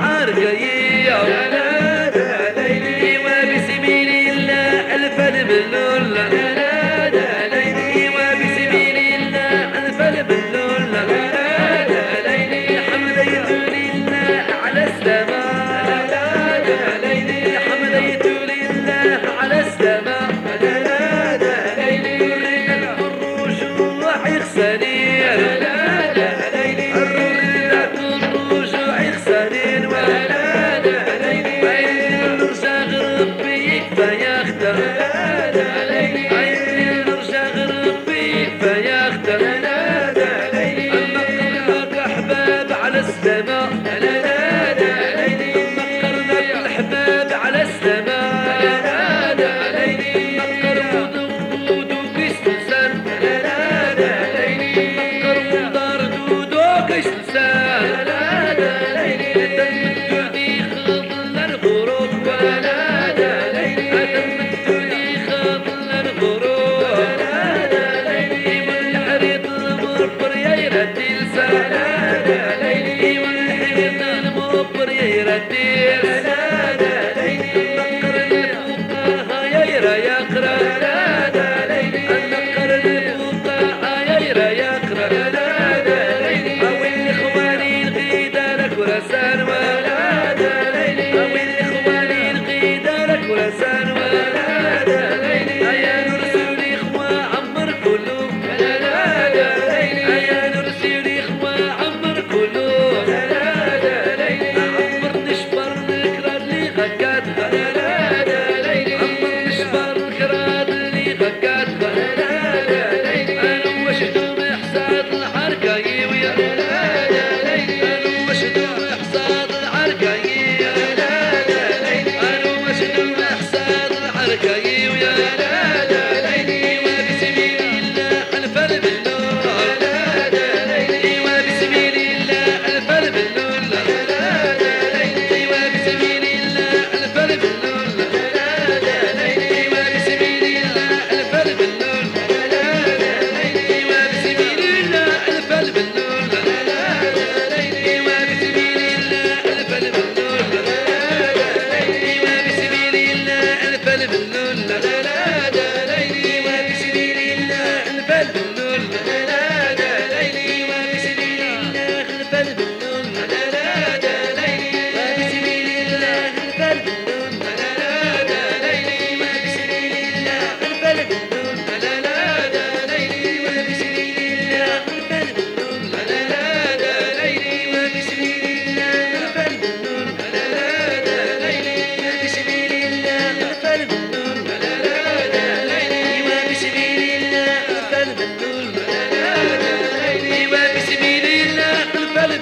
حرقيه Bye.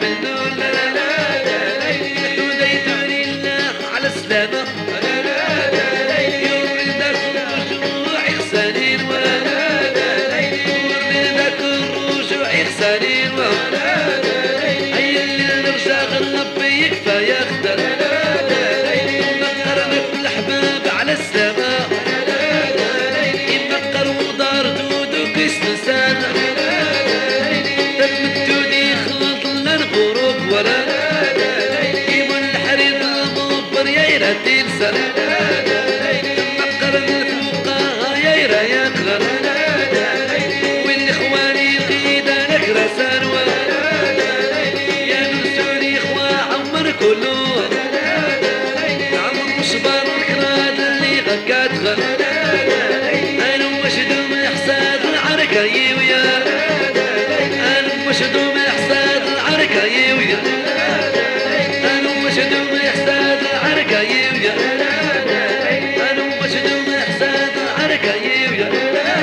بالدولة نقر الفوقا يا يرى يقدر والاخواني قيدا لك رسانوا يا نسوني اخوة عمر كله عمر صبر الكراد اللي غكات غل أنا وشدو من حساد العركة يويا أنا وشدو من حساد العركة يويا عرقايب يا أنا وبشدو محزاد عرقايب يا أنا